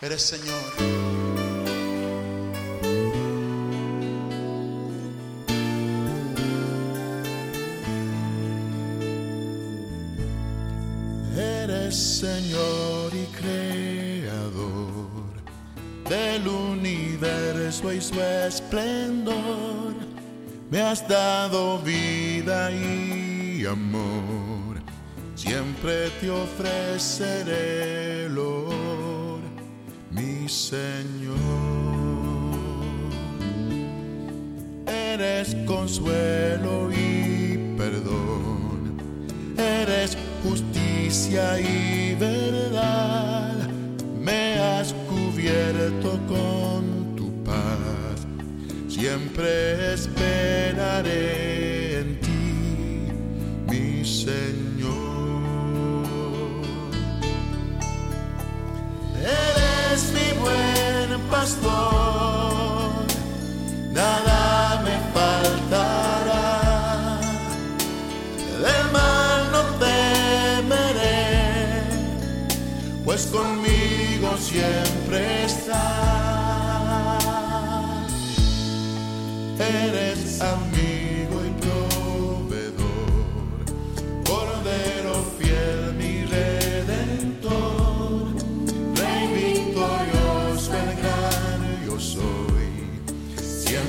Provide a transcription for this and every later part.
Eres Señor. Eres Señor y Creador del universo y su esplendor. Me has dado vida y amor. Siempre te ofreceré mi Señor. Eres consuelo y perdón. Eres justicia y verdad. Me has cubierto con tu paz. Siempre esperaré en ti, mi Señor. Nada me faltará. Del mal no temeré, pues conmigo siempre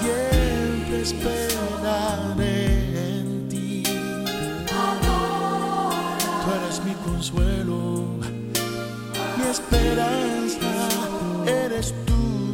siempre esperaré en ti. Tú eres mi consuelo, mi esperanza, eres tú.